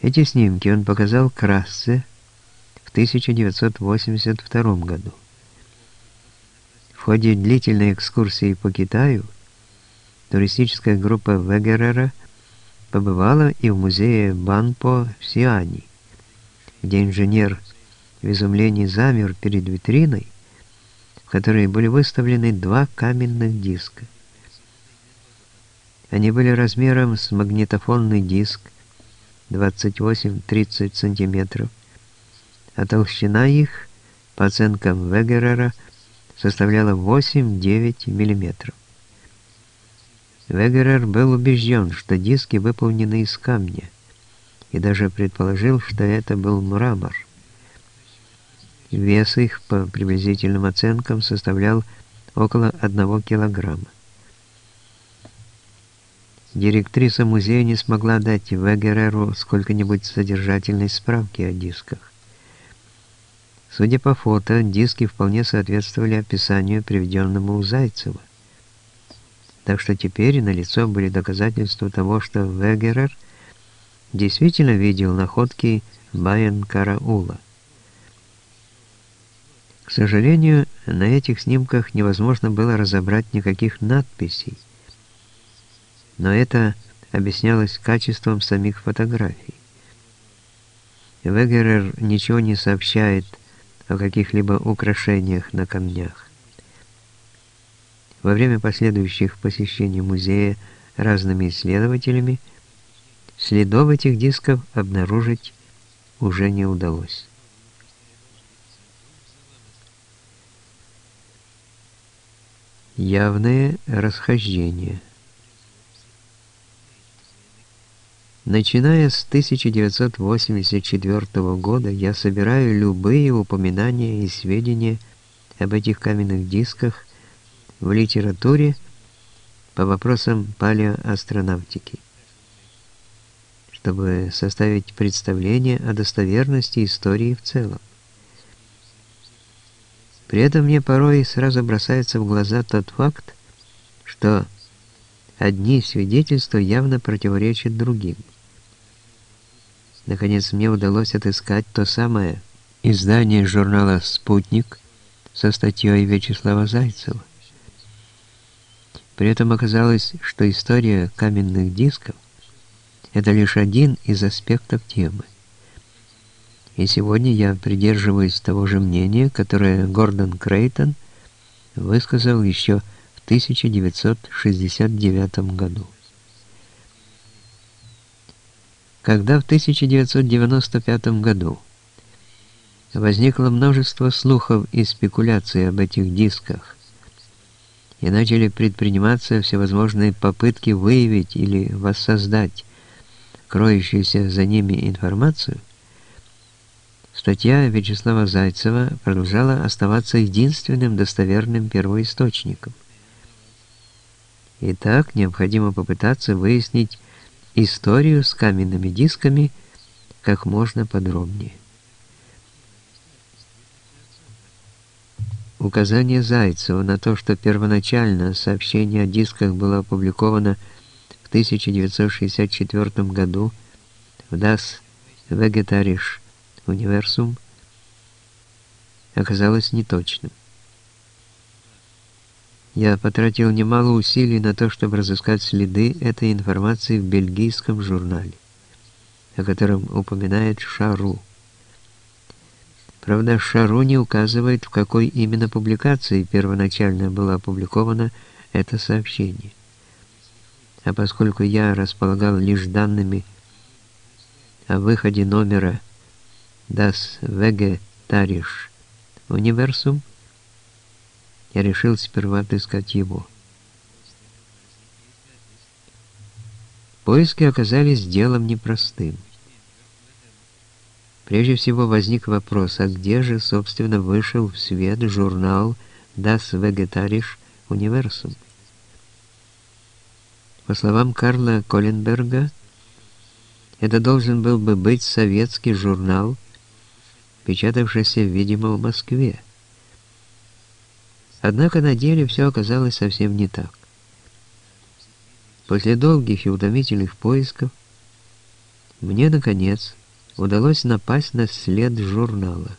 Эти снимки он показал Крассе в 1982 году. В ходе длительной экскурсии по Китаю туристическая группа Вегерера побывала и в музее Банпо в Сиане, где инженер в изумлении замер перед витриной, в которой были выставлены два каменных диска. Они были размером с магнитофонный диск 28-30 см, а толщина их, по оценкам Вегерера, составляла 8-9 мм. Вегерер был убежден, что диски выполнены из камня, и даже предположил, что это был мрамор. Вес их, по приблизительным оценкам, составлял около 1 килограмма. Директриса музея не смогла дать Вегереру сколько-нибудь содержательной справки о дисках. Судя по фото, диски вполне соответствовали описанию, приведенному у Зайцева. Так что теперь налицо были доказательства того, что Вегерер действительно видел находки Байен-Караула. К сожалению, на этих снимках невозможно было разобрать никаких надписей, но это объяснялось качеством самих фотографий. Вегерер ничего не сообщает о каких-либо украшениях на камнях. Во время последующих посещений музея разными исследователями следов этих дисков обнаружить уже не удалось. Явное расхождение. Начиная с 1984 года я собираю любые упоминания и сведения об этих каменных дисках в литературе по вопросам палеоастронавтики, чтобы составить представление о достоверности истории в целом. При этом мне порой сразу бросается в глаза тот факт, что одни свидетельства явно противоречат другим. Наконец мне удалось отыскать то самое издание журнала «Спутник» со статьей Вячеслава Зайцева. При этом оказалось, что история каменных дисков – это лишь один из аспектов темы. И сегодня я придерживаюсь того же мнения, которое Гордон Крейтон высказал еще в 1969 году. Когда в 1995 году возникло множество слухов и спекуляций об этих дисках, и начали предприниматься всевозможные попытки выявить или воссоздать кроющуюся за ними информацию, статья Вячеслава Зайцева продолжала оставаться единственным достоверным первоисточником. Итак, необходимо попытаться выяснить историю с каменными дисками как можно подробнее. Указание Зайцева на то, что первоначально сообщение о дисках было опубликовано в 1964 году в Das Vegetarische Universum, оказалось неточным. Я потратил немало усилий на то, чтобы разыскать следы этой информации в бельгийском журнале, о котором упоминает Шару. Правда, Шару не указывает, в какой именно публикации первоначально было опубликовано это сообщение. А поскольку я располагал лишь данными о выходе номера Das Vegetarisch Universum, я решил сперва отыскать его. Поиски оказались делом непростым. Прежде всего возник вопрос, а где же, собственно, вышел в свет журнал Das Vegetarische Universum? По словам Карла Коленберга, это должен был бы быть советский журнал, печатавшийся, видимо, в Москве. Однако на деле все оказалось совсем не так. После долгих и утомительных поисков Мне, наконец, удалось напасть на след журнала.